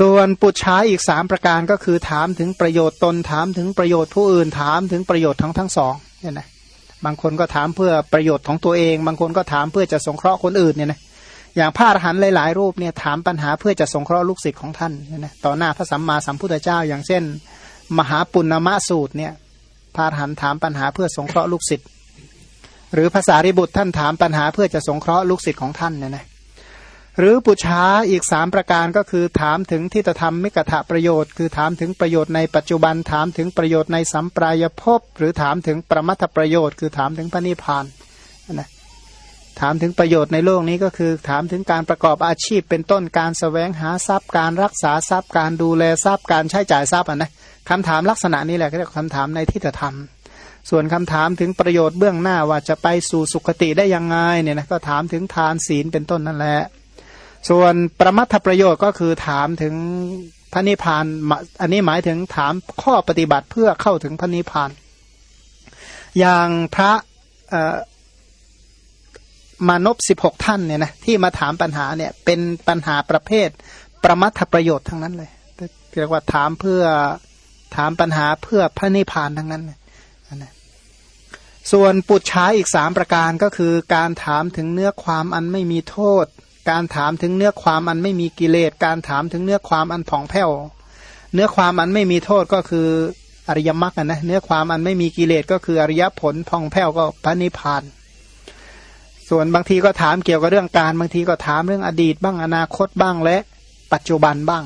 ส่วนปุจฉาอีกสามประการก็คือถามถึงประโยชน์ตนถามถึงประโยชน์ผู้อื่นถามถึงประโยชน์ทั้งทั้งสองเนี่ยนะบางคนก็ถามเพื่อประโยชน์ของตัวเอง บางคนก็ถามเพื่อจะสงเคราะห์คนอื่นเนี่ยนะอย่างพระอรหันต์หลาย ๆ รูปเนี่ยถามปัญหาเพื่อจะสงเคราะห์ลูกศิษย์ของท่านเนี่ยนะต่อหน้าพระสัมมาสัมพุทธเจ้า อย่างเช่น มหาปุณณมะสูตรเนี่ยพระอรหันต์ถามปัญหาเพื่อสงเคราะห์ลูกศิษย์หรือภาษาริบุตรท่านถามปัญหาเพื่อจะสงเคราะห์ลูกศิษย์ของท่านเนี่ยนะ หรือปุชาอีกสามประการก็คือถามถึงที่จะทำมิกถะประโยชน์ คือถามถึงประโยชน์ในปัจจุบันถามถึงประโยชน์ในสัมปรายภพ หรือถามถึงประมัตถประโยชน์ คือถามถึงพระนิพพานนะถามถึงประโยชน์ในโลกนี้ก็คือ ถามถึงการประกอบอาชีพเป็นต้นการสแสวงหาทรัพย์การรักษาทรัพย์การดูแลทรัพย์การใช้จ่ายทรัพย์อะนะคำถามลักษณะนี้แหละก็เรียกคำถามในที่จะทำส่วนคำถามถึงประโยชน์เบื้องหน้าว่าจะไปสู่สุคติได้ยังไงเนี่ยนะก็ถามถึงทานศีลเป็นต้นนั่นแหละ ส่วนประมัตถประโยชน์ก็คือถามถึงพระนิพพาน อันนี้หมายถึงถามข้อปฏิบัติเพื่อเข้าถึงพระนิพพาน อย่างพระมานพสิบหกท่านเนี่ยนะที่มาถามปัญหาเนี่ยเป็นปัญหาประเภท ประมัตถประโยชน์ทั้งนั้นเลยเรียกว่าถามเพื่อถามปัญหาเพื่อพระนิพพานทั้งนั้นนะส่วนปุจฉาอีกสามประการก็คือการถามถึงเนื้อความอันไม่มีโทษ การถามถึงเนื้อความอันไม่มีกิเลส การถามถึงเนื้อความอันผ่องแผ้ว เนื้อความอันไม่มีโทษก็คืออริยมรรคนะ เนื้อความอันไม่มีกิเลสก็คืออริยผลผ่องแผ้วก็พระนิพพาน ส่วนบางทีก็ถามเกี่ยวกับเรื่องการ บางทีก็ถามเรื่องอดีตบ้างอนาคตบ้างและปัจจุบันบ้าง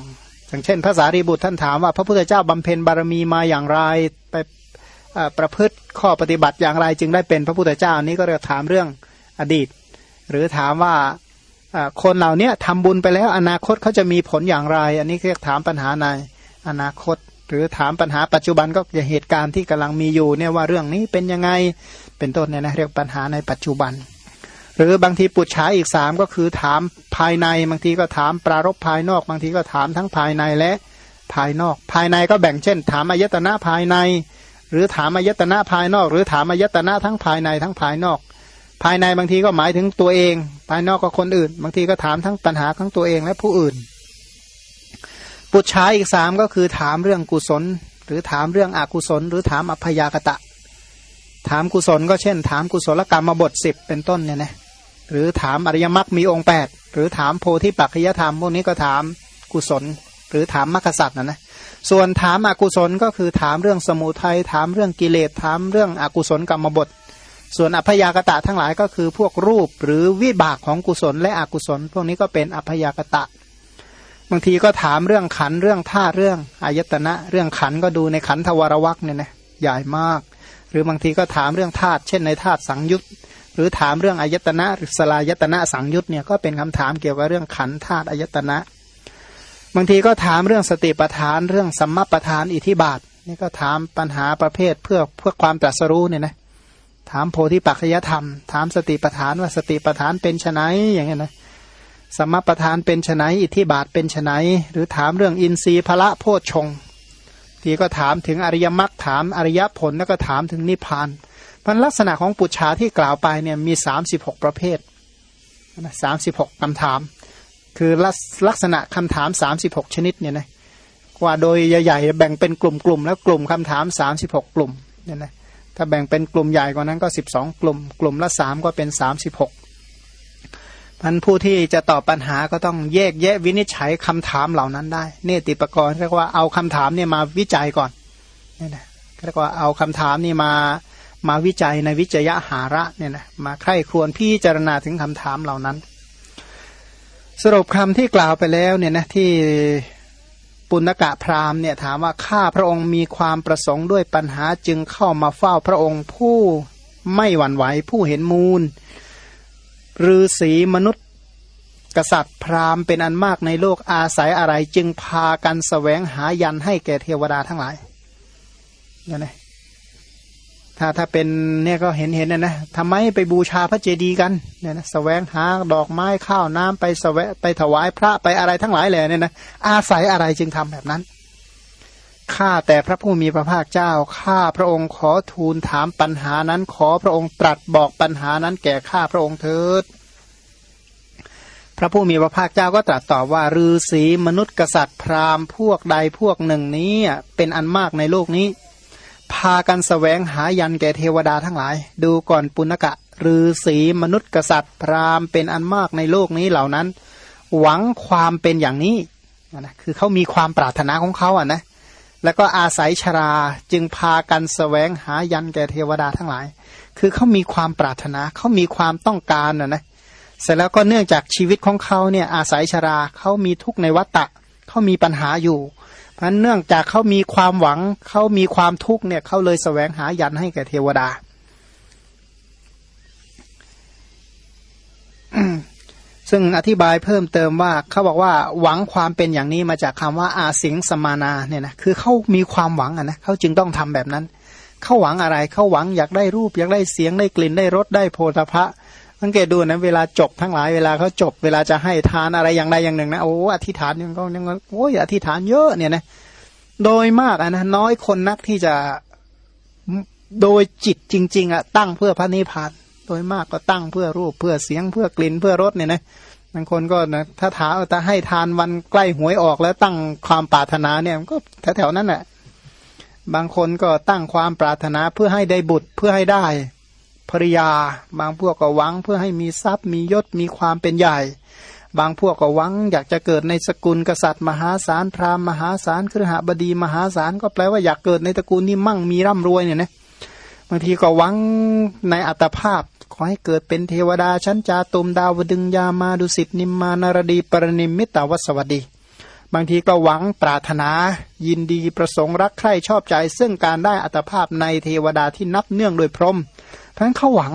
อย่างเช่นพระสารีบุตรท่านถามว่า พระพุทธเจ้าบำเพ็ญบารมีมาอย่างไร ไปประพฤติข้อปฏิบัติอย่างไรจึงได้เป็นพระพุทธเจ้านี้ก็เรียกถามเรื่องอดีต หรือถามว่า คนเหล่านี้ทำบุญไปแล้วอนาคตเขาจะมีผลอย่างไร อันนี้เรียกถามปัญหาในอนาคต หรือถามปัญหาปัจจุบันก็อย่าเหตุการณ์ที่กำลังมีอยู่เนี่ยว่าเรื่องนี้เป็นยังไงเป็นต้นเนี่ยนะเรียกปัญหาในปัจจุบัน หรือบางทีปุจฉาอีกสามก็คือถามภายในบางทีก็ถามปรารบภายนอก บางทีก็ถามทั้งภายในและภายนอก ภายในก็แบ่งเช่น ถามอายตนะภายใน หรือถามอายตนะภายนอก หรือถามอายตนะทั้งภายในทั้งภายนอก ภายในบางทีก็หมายถึงตัวเอง ภายนอกก็คนอื่น บางทีก็ถามทั้งปัญหาทั้งตัวเองและผู้อื่น ปุจฉาอีกสามก็คือถามเรื่องกุศล หรือถามเรื่องอกุศล หรือถามอภยากตะ ถามกุศลก็เช่น ถามกุศลกรรมมาบทสิบเป็นต้นเนี่ยนะหรือถามอริยมรรคมีองค์แปดหรือถามโพธิปัจจยธรรมพวกนี้ก็ถามกุศล หรือถามมรรคสัตว์นะนะส่วนถามอกุศลก็คือถามเรื่องสมุทัยถามเรื่องกิเลสถามเรื่องอกุศลกรรมบท ส่วนอัพยากตะทั้งหลายก็คือพวกรูปหรือวิบากของกุศลและอกุศล พวกนี้ก็เป็นอัพยากตะ บางทีก็ถามเรื่องขันเรื่องท่าเรื่องอายตนะ เรื่องขันก็ดูในขันทวารวักเนี่ยนะใหญ่มาก หรือบางทีก็ถามเรื่องธาตุเช่นในธาตุสังยุตหรือถามเรื่องอายตนะหรือสลายตนะสังยุตเนี่ยก็เป็นคำถามเกี่ยวกับเรื่องขันธาตุอายตนะ บางทีก็ถามเรื่องสติปัฏฐาน เรื่องสัมมาปัฏฐานอิทิบาทนี่ก็ถามปัญหาประเภทเพื่อเพื่อความตรัสรู้เนี่ยนะ ถามโพธิปัจจยธรรม ถามสติปัฏฐานว่าสติปัฏฐานเป็นไนอย่างเงี้ยนะสมปัฏฐานเป็นไนอิทธิบาทเป็นไนหรือถามเรื่องอินทรีย์พระโพชฌงทีก็ถามถึงอริยมรรคถามอริยผลแล้วก็ถามถึงนิพพานมันลักษณะของปุจฉาที่กล่าวไปเนี่ยมีสามสิบหกประเภทสามสิบหกคำถาม คือลักษณะคำถามสามสิบหกชนิดเนี่ยนะว่าโดยใหญ่ๆแบ่งเป็นกลุ่มๆ แล้วกลุ่มคำถามสามสิบหกกลุ่มเนี่ยนะ ถ้าแบ่งเป็นกลุ่มใหญ่กว่านั้นก็สิบสองกลุ่ม กลุ่มละสามก็เป็นสามสิบหกพันผู้ที่จะตอบปัญหาก็ต้องแยกแยะวินิจฉัยคำถามเหล่านั้นได้ เนติปกรณ์เรียกว่าเอาคำถามเนี่ยมาวิจัยก่อนนี่นะเรียกว่าเอาคำถามนี่มามาวิจัยในวิจยะหาระเนี่ยนะมาใคร่ครวญพิจารณาถึงคำถามเหล่านั้น สรุปคำที่กล่าวไปแล้วเนี่ยนะที่ ปุณกะพราหมณ์เนี่ยถามว่าข้าพระองค์มีความประสงค์ด้วยปัญหาจึงเข้ามาเฝ้าพระองค์ผู้ไม่หวั่นไหวผู้เห็นมูลฤาษีมนุษย์ กษัตริย์พราหมณ์เป็นอันมากในโลกอาศัยอะไรจึงพากันสแสวงหายันให้แก่เทวดาทั้งหลายนั่นเอง ถ้าถ้าเป็นเนี่ยก็เห็นเห็นนะนะทำไมไปบูชาพระเจดีย์กันเนี่ยนะสแสวงหาดอกไม้ข้าวน้ำไปสแสวะไปถวายพระไปอะไรทั้งหลายเลยเนี่ยนะอาศัยอะไรจึงทำแบบนั้นข้าแต่พระผู้มีพระภาคเจ้าข้าพระองค์ขอทูลถามปัญหานั้น ขอพระองค์ตรัสบอกปัญหานั้นแก่ข้าพระองค์เถิด พระผู้มีพระภาคเจ้าก็ตรัสตอบว่าฤาษีมนุษย์กษัตริย์พราหมณ์พวกใดพวกหนึ่งนี้เป็นอันมากในโลกนี้ พากันสแสวงหายันแก่เทวดาทั้งหลาย ดูก่อนปุณกะฤาษีมนุษย์กษัตริย์ พราหมณ์เป็นอันมากในโลกนี้เหล่านั้น หวังความเป็นอย่างนี้นะคือเขามีความปรารถนาของเขาอะนะแล้วก็อาศัยชราจึงพากันสแสวงหายันแก่เทวดาทั้งหลาย คือเขามีความปรารถนาเขามีความต้องการอะนะเสร็จแล้วก็เนื่องจากชีวิตของเขาเนี่ยอาศัยชราเขามีทุกข์ในวัฏฏะเขามีปัญหาอยู่ พราะเนื่องจากเขามีความหวังเขามีความทุกข์เนี่ยเขาเลยสแสวงหายันให้แก่เทวดา ซึ่งอธิบายเพิ่มเติมว่าเขาบอกว่าหวังความเป็นอย่างนี้มาจากคำว่าอาสิงสมานาเนี่ยนะคือเขามีความหวังอะนะเขาจึงต้องทำแบบนั้นเขาหวังอะไรเขาหวังอยากได้รูปอยากได้เสียงได้กลิ่นได้รสได้โพธพะ สังเกตดูนะเวลาจบทั้งหลายเวลาเขาจบเวลาจะให้ทานอะไรอย่างใดอย่างหนึ่งนะโอ้อธิษฐานยังก็ยังโอ้ยอธิษฐานเยอะเนี่ยนะโดยมากอะนะน้อยคนนักที่จะโดยจิตจริง ๆอะตั้งเพื่อพระนิพพาน โดยมากก็ตั้งเพื่อรูปเพื่อเสียงเพื่อกลิ่นเพื่อรสเนี่ยนะบางคนก็นะถ้าถามแต่ให้ทานวันใกล้หวยออกแล้วตั้งความปรารถนาเนี่ยก็แถวๆนั้นแหละบางคนก็ตั้งความปรารถนาเพื่อให้ได้บุตรเพื่อให้ได้ ภริยา บางพวกก็หวังเพื่อให้มีทรัพย์มียศมีความเป็นใหญ่ บางพวกก็หวังอยากจะเกิดในสกุลกษัตริย์ มหาศาลพราหมณ์มหาศาลครหบดีมหาศาลก็แปลว่าอยากเกิดในตระกูลนี้มั่งมีร่ำรวยเนี่ยนะบางทีก็หวังในอัตภาพขอให้เกิดเป็นเทวดาชั้นจาตุมดาวดึงยามาดุสิตนิมมานารดีปรนิมมิตาวสวัสดี บางทีก็หวังปรารถนา ยินดีประสงค์รักใคร่ชอบใจ ซึ่งการได้อัตภาพในเทวดาที่นับเนื่องโดยพรหม เพราะฉะนั้นเขาหวัง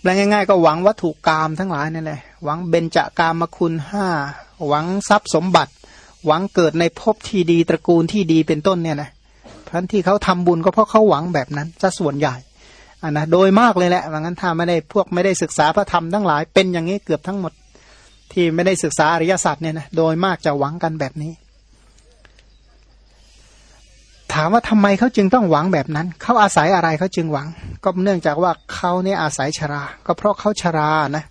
แปลง่าย ๆ ก็หวังวัตถุกรรมทั้งหลายนั่นแหละหวังเบญจากามคุณห้าหวังทรัพย์สมบัติ หวังเกิดในภพที่ดีตระกูลที่ดีเป็นต้นเนี่ยนะพันที่เขาทำบุญก็เพราะเขาหวังแบบนั้นจะส่วนใหญ่อันนะโดยมากเลยแหละว่างั้นถ้าไม่ได้พวกไม่ได้ศึกษาพระธรรมทั้งหลายเป็นอย่างนี้เกือบทั้งหมด ที่ไม่ได้ศึกษาอริยสัจเนี่ยนะโดยมากจะหวังกันแบบนี้ ถามว่าทำไมเขาจึงต้องหวังแบบนั้น เขาอาศัยอะไรเขาจึงหวัง ก็เนื่องจากว่าเขาเนี่ยอาศัยชรา ก็เพราะเขาชรานะ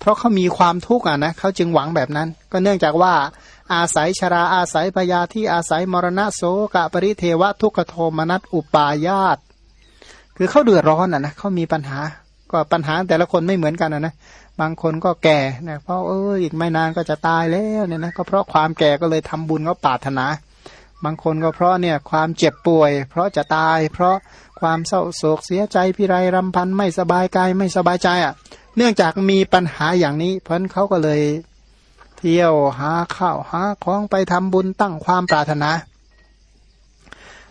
เพราะเขามีความทุกข์อะนะเขาจึงหวังแบบนั้น ก็เนื่องจากว่าอาศัยชราอาศัยพยาที่อาศัยมรณะโสกะปริเทวะทุกขโทมนัสอุปายาต คือเขาเดือดร้อนอะนะเขามีปัญหา ก็ปัญหาแต่ละคนไม่เหมือนกันนะนะ บางคนก็แก่นะเพราะเอออีกไม่นานก็จะตายแล้วเนี่ยนะก็เพราะความแก่ก็เลยทำบุญก็ปาถนา บางคนก็เพราะเนี่ยความเจ็บป่วย เพราะจะตาย เพราะความเศร้าโศกเสียใจพิไรรำพันไม่สบายกายไม่สบายใจอะ เนื่องจากมีปัญหาอย่างนี้ เพราะนั้นเขาก็เลยเที่ยวหาข้าวหาของไปทำบุญตั้งความปรารถนา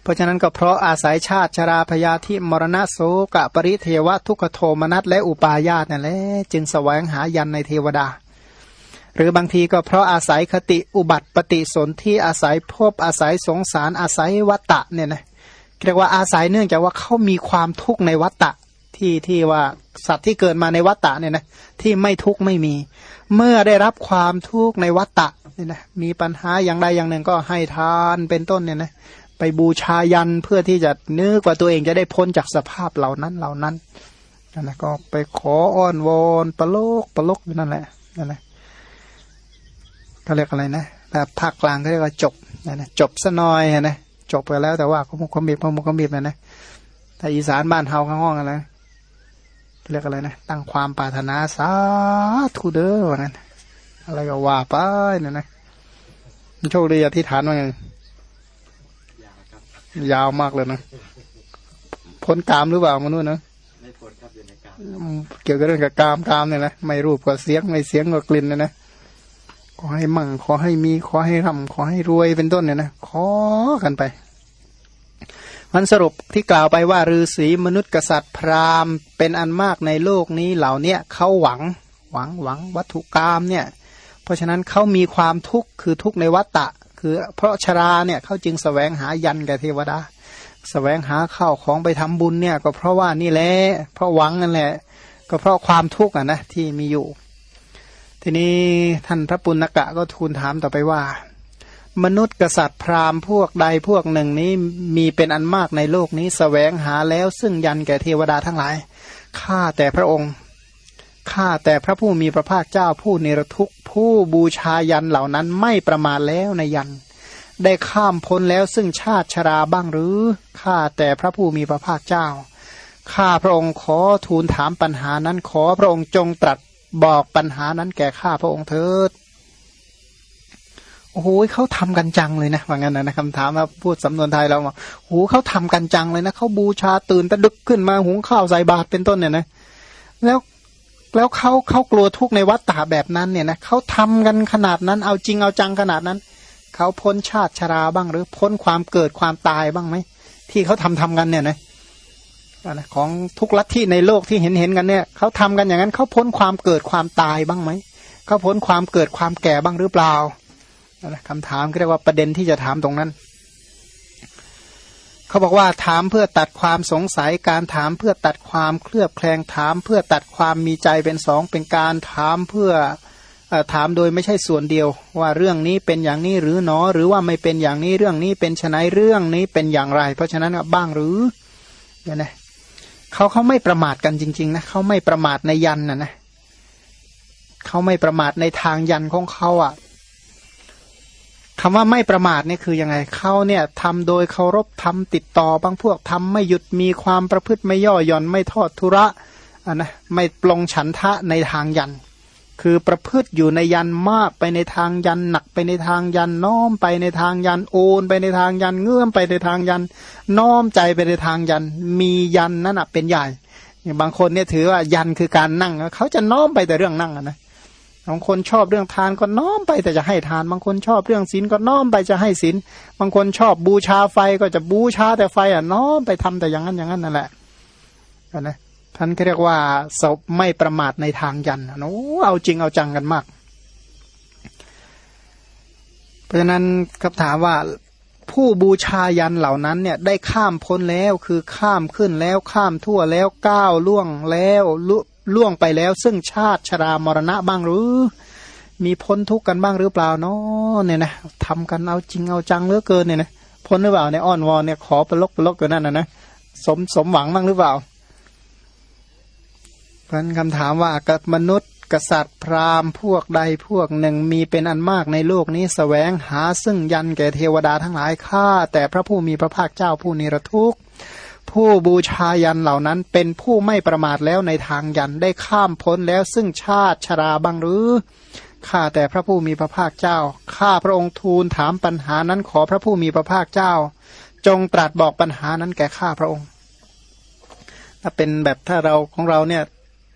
เพราะฉะนั้นก็เพราะอาศัยชาติชราพยาธิมรณะโสกะปริเทวะทุกโทมนัสและอุปาญาตนั่นแหละจึงแสวงหายันในเทวดา หรือบางทีก็เพราะอาศัยคติอุบัติปฏิสนที่อาศัยพบอาศัยสงสารอาศัยวัตตะเนี่ยนะเรียกว่าอาศัยเนื่องจากว่าเขามีความทุกข์ในวัตตะที่ที่ว่าสัตว์ที่เกิดมาในวัตตะเนี่ยนะที่ไม่ทุกข์ไม่มี เมื่อได้รับความทุกข์ในวัตตะเนี่ยนะมีปัญหาอย่างใดอย่างหนึ่งก็ให้ทานเป็นต้นเนี่ยนะไปบูชายันเพื่อที่จะนึกว่าตัวเองจะได้พ้นจากสภาพเหล่านั้นเหล่านั้นนั่นแหละก็ไปขออ้อนวอนปโลกปโลกอยู่นั่นแหละนั่นแหละ เขาเรียกอะไรนะแต่ภาคกลางเขาเรียกว่าจบนั่นนะจบซะหน่อยนะจบไปแล้วแต่ว่าเขามุกขมิบเขามุกขมิบนะนะแต่อีสานบ้านเฮาข้างห้องอะไรเรียกอะไรนะตั้งความปรารถนาสาธุเด้อวันนั้นอะไรก็ว่าไปนั่นนะโชคดีอธิษฐานว่าไงยาวมากเลยนะพ้นกามหรือเปล่ามนุษย์นะไม่พ้นครับอยู่ในกามเกี่ยวกับเรื่องกับกามกามเนี่ยนะไม่รูปก็เสียงไม่เสียงก็กลิ่นเนี่ยนะ ขอให้มั่ง ขอให้มี ขอให้ร่ำขอให้รวยเป็นต้นเนี่ยนะ ขอกันไปมันสรุปที่กล่าวไปว่าฤาษีมนุษย์กษัตริย์พราหมณ์ เป็นอันมากในโลกนี้เหล่าเนี้ยเขาหวังหวังหวังวัตถุกรรมเนี่ย เพราะฉะนั้นเขามีความทุกข์คือทุกข์ในวัตตะ คือเพราะชราเนี่ยเขาจึงสแสวงหายันแก่เทวดาสแสวงหาข้าวของไปทำบุญเนี่ย ก็เพราะว่านี่แหละเพราะหวังนั่นแหละ ก็เพราะความทุกข์อะนะที่มีอยู่ ทีนี้ท่านพระปุณกะก็ทูลถามต่อไปว่า มนุษย์กษัตริย์พราหมณ์พวกใดพวกหนึ่งนี้มีเป็นอันมากในโลกนี้สแสวงหาแล้วซึ่งยันแก่เทวดาทั้งหลายข้าแต่พระองค์ข้าแต่พระผู้มีพระภาคเจ้าผู้เนรทุกผู้บูชายันเหล่านั้นไม่ประมาทแล้วในยัน ได้ข้ามพ้นแล้วซึ่งชาติชราบ้างหรือข้าแต่พระผู้มีพระภาคเจ้าข้าพระองค์ขอทูลถามปัญหานั้นขอพระองค์จงตรัส บอกปัญหานั้นแก่ข้าพระองค์เถิดโอ้โหเขาทำกันจังเลยนะว่างั้นนะคำถามมาพูดสำนวนไทยเราบอกโอ้โหเขาทำกันจังเลยนะเขาบูชาตื่นตะดึกขึ้นมาหุงข้าวใส่บาตรเป็นต้นเนี่ยนะแล้วแล้วเขาเขากลัวทุกในวัฏฏะแบบนั้นเนี่ยนะเขาทำกันขนาดนั้น เอาจริงเอาจังขนาดนั้นเขาพ้นชาติชราบ้างหรือพ้นความเกิดความตายบ้างไหมที่เขาทำทำกันเนี่ยนะ ของทุกลัทธิในโลกที่เห็นเห็นกันเนี่ยเขาทำกันอย่างนั้นเขาพ้นความเกิดความตายบ้างไหมเขาพ้นความเกิดความแก่บ้างหรือเปล่าคำถามเรียกว่าประเด็นที่จะถามตรงนั้นเขาบอกว่าถามเพื่อตัดความสงสัยการถามเพื่อตัดความเคลือบแคลงถาม เพื่อตัดความมีใจเป็นสองเป็นการถามเพื่อถามโดยไม่ใช่ส่วนเดียว ว่าเรื่องนี้เป็นอย่างนี้หรือหนอ หรือว่าไม่เป็นอย่างนี้เรื่องนี้เป็นชนะเรื่องนี้เป็นอย่างไร เพราะฉะนั้นบ้างหรือเนี่ยนะ เขาเขาไม่ประมาทกันจริง ๆ นะเขาไม่ประมาทในยันนะนะเขาไม่ประมาทในทางยันของเขาอะคำว่าไม่ประมาทนี่คือยังไงเขาเนี่ยทำโดยเคารพทำติดต่อบางพวกทำไม่หยุดมีความประพฤติไม่ย่อหย่อนไม่ทอดทุระอะนะไม่ปลงฉันทะในทางยัน คือประพฤติอยู่ในยันมากไปในทางยันหนักไปในทางยันน้อมไปในทางยันโอนไปในทางยันเงื่อมไปในทางยัน น้อมใจไปในทางยัน มียันนั่นเป็นใหญ่บางคนเนี่ยถือว่ายันคือการนั่งเขาจะน้อมไปแต่เรื่องนั่งนะบางคนชอบเรื่องทานก็น้อมไปแต่จะให้ทาน บางคนชอบเรื่องศีลก็น้อมไปจะให้ศีลบางคนชอบบูชาไฟก็จะบูชาแต่ไฟอะน้อมไปทำแต่อย่างนั้นอย่างนั้นนั่นแหละนะ ท่านเรียกว่าศพไม่ประมาทในทางยันโอ้เอาจริงเอาจังกันมาก เพราะฉะนั้นคำถามว่าผู้บูชายันเหล่านั้นเนี่ยได้ข้ามพ้นแล้วคือข้ามขึ้นแล้วข้ามทั่วแล้วก้าวล่วงแล้วล่วงไปแล้ว ซึ่งชาติชรามรณะบ้างหรือ มีพ้นทุกข์กันบ้างหรือเปล่าเนาะเนี่ยนะทำกันเอาจริงเอาจังเหลือเกินเนี่ยนะพ้นหรือเปล่าในอ้อนวอนเนี่ยขอปลกปลกกันนั่นนะนะสมสมหวังบ้างหรือเปล่า พราะคำถามว่ากับมนุษย์ กษัตริย์พราหมณ์พวกใดพวกหนึ่งมีเป็นอันมากในโลกนี้สแสวงหาซึ่งยันแก่เทวดาทั้งหลายข้าแต่พระผู้มีพระภาคเจ้าผู้นิรทุกข์ผู้บูชายันเหล่านั้นเป็นผู้ไม่ประมาทแล้วในทางยันได้ข้ามพ้นแล้วซึ่งชาติชราบังหรือข้าแต่พระผู้มีพระภาคเจ้าข้าพระองค์ทูลถามปัญหานั้นขอพระผู้มีพระภาคเจ้า จงตรัสบอกปัญหานั้นแก่ข้าพระองค์ ถ้าเป็นแบบถ้าเราของเราเนี่ย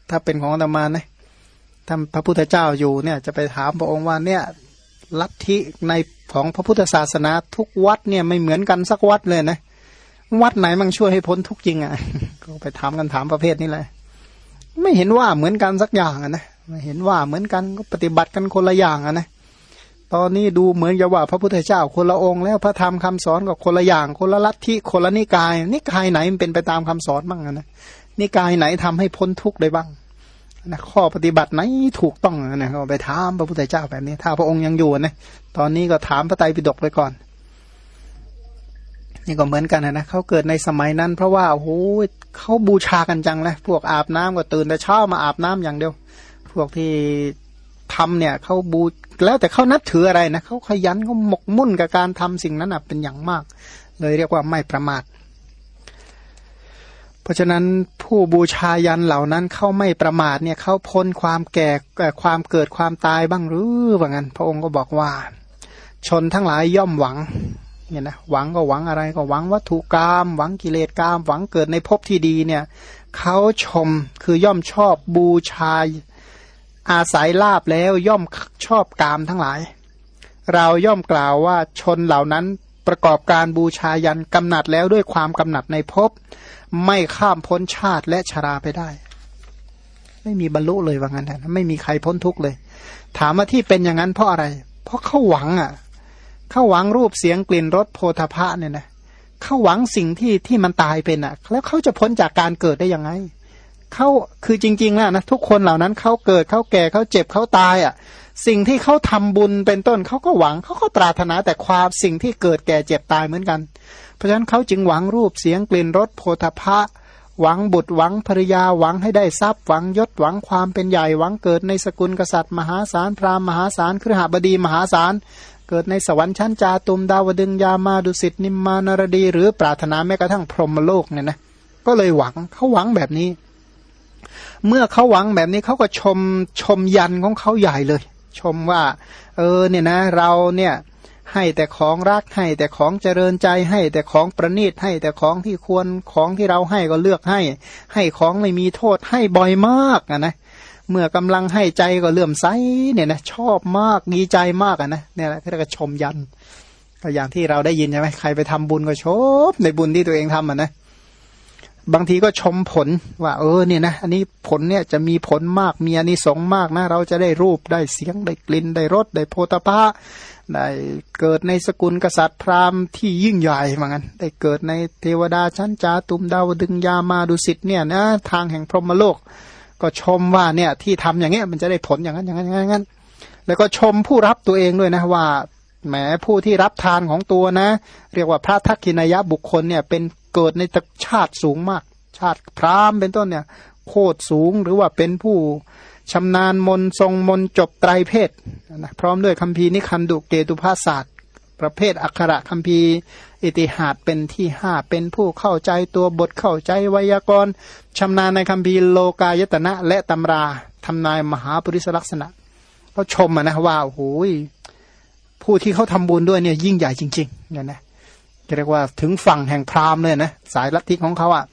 ถ้าเป็นของธรรมานะถ้าพระพุทธเจ้าอยู่เนี่ยจะไปถามพระองค์ว่าเนี่ยลัทธิในของพระพุทธศาสนาทุกวัดเนี่ยไม่เหมือนกันสักวัดเลยนะ วัดไหนมันช่วยให้พ้นทุกจริงอะ ก็ไปถามกันถามประเภทนี้เลยไม่เห็นว่าเหมือนกันสักอย่างอะนะไม่เห็นว่าเหมือนกันก็ปฏิบัติกันคนละอย่างอะนะตอนนี้ดูเหมือนจะว่าพระพุทธเจ้าคนละองค์แล้วพระธรรมคำสอนก็คนละอย่างคนละลัทธิคนละนิกาย นิกายไหนมันเป็นไปตามคำสอนบ้างนะ นิกายไหนทำให้พ้นทุกข์ได้บ้างนะข้อปฏิบัติไหนถูกต้องนะก็ไปถามพระพุทธเจ้าแบบนี้ ถ้าพระองค์ยังอยู่นะตอนนี้ก็ถามพระไตรปิฎกไปก่อน นี่ก็เหมือนกันนะเขาเกิดในสมัยนั้น เพราะว่าโอ้โหเขาบูชากันจังเลยพวกอาบน้ำก็ตื่นแต่เช้ามาอาบน้ำอย่างเดียว พวกที่ทำเนี่ยเขาบูแล้วแต่เขานับถืออะไรนะเขาขยันเขาหมกมุ่นกับการทำสิ่งนั้นอะเป็นอย่างมาก เลยเรียกว่าไม่ประมาท เพราะฉะนั้นผู้บูชายันเหล่านั้นเขาไม่ประมาทเนี่ยเขาพ้นความแก่ความเกิดความตายบ้างหรือว่างั้น พระองค์ก็บอกว่า ชนทั้งหลายย่อมหวังเนี่ยนะหวังก็หวังอะไรก็หวังวัตถุกรรมหวังกิเลสกรรมหวังเกิดในภพที่ดีเนี่ยเขาชมคือย่อมชอบบูชาอาศัยลาบแล้วย่อมชอบกามทั้งหลาย เราย่อมกล่าวว่าชนเหล่านั้นประกอบการบูชายันกำหนัดแล้วด้วยความกำหนัดในภพ ไม่ข้ามพ้นชาติและชราไปได้ ไม่มีบรรลุเลยว่างั้นนะไม่มีใครพ้นทุกข์เลย ถามว่าที่เป็นอย่างนั้นเพราะอะไร เพราะเขาหวังอะเขาหวังรูปเสียงกลิ่นรสโพธพะเนี่ยนะเขาหวังสิ่งที่ที่มันตายเป็นอะ แล้วเขาจะพ้นจากการเกิดได้ยังไงเขาคือจริงๆแล้วนะทุกคนเหล่านั้นเขาเกิดเขาแก่เขาเจ็บเขาตายอะ สิ่งที่เขาทำบุญเป็นต้นเขาก็หวังเขาก็ปรารถนาแต่ความสิ่งที่เกิดแก่เจ็บตายเหมือนกัน เพราะฉะนั้นเขาจึงหวังรูปเสียงกลิ่นรสโพธพะ หวังบุตรหวังภริยาหวังให้ได้ทรัพย์หวังยศหวังความเป็นใหญ่หวังเกิดในสกุลกษัตริย์ มหาศาลพราหมณ์มหาศาลครหบดีมหาศาลเกิดในสวรรค์ชั้นจาตุมดาวดึงยามาดุสิตนิมมานารดี หรือปรารถนาแม้กระทั่งพรหมโลกเนี่ยนะก็เลยหวังเขาหวังแบบนี้ เมื่อเขาหวังแบบนี้เขาก็ชมชมยันของเขาใหญ่เลย ชมว่า เออเนี่ยนะ เราเนี่ย ให้แต่ของรักให้แต่ของเจริญใจให้แต่ของประณีตให้แต่ของที่ควรของที่เราให้ก็เลือกให้ ให้ของไม่มีโทษให้บ่อยมากนะนะเมื่อกำลังให้ใจก็เลื่อมใสเนี่ยนะชอบมากดีใจมากอะนะเนี่ยแหละที่เราก็ชมยันก็อย่างที่เราได้ยินใช่ไหมใครไปทำบุญก็ชมในบุญที่ตัวเองทำอะนะ บางทีก็ชมผลว่า เออเนี่ยนะอันนี้ผลเนี่ยจะมีผลมากมีอานิสงส์มากนะ เราจะได้รูปได้เสียงได้กลิ่นได้รสได้โพธาภะได้เกิดในสกุลกษัตริย์พราหมณ์ที่ยิ่งใหญ่เหมือนกันได้เกิดในเทวดาชั้นจาตุมดาวดึงยามาดุสิตเนี่ยนะทางแห่งพรหมโลก ก็ชมว่าเนี่ยที่ทำอย่างเงี้ยมันจะได้ผลอย่างนั้นอย่างนั้นอย่างนั้น แล้วก็ชมผู้รับตัวเองด้วยนะว่าแหมผู้ที่รับทานของตัวนะ เรียกว่าพระทักขินายะบุคคลเนี่ยเป็น เกิดในตชาติสูงมาก ชาติพราหมณ์เป็นต้นเนี่ย โคตรสูงหรือว่าเป็นผู้ชำนาญมนทรงมนจบไตรเพศนะพร้อมด้วยคัมภีร์นิคันดุเกตุภาศาสตร์ ประเภทอักขระคัมภีร์อิติหาดเป็นที่ห้าเป็นผู้เข้าใจตัวบทเข้าใจไวยากรณ์ชำนาญในคัมภีร์โลกายตนะ และตำราทำนายมหาปริศลักษณะเขาชมนะว่าโอ้ยผู้ที่เขาทำบุญด้วยเนี่ยยิ่งใหญ่จริงๆเนี่ยนะ เรียกว่าถึงฝั่งแห่งพราหมณ์เลยนะสายลัทธิของเขาอะ่ะ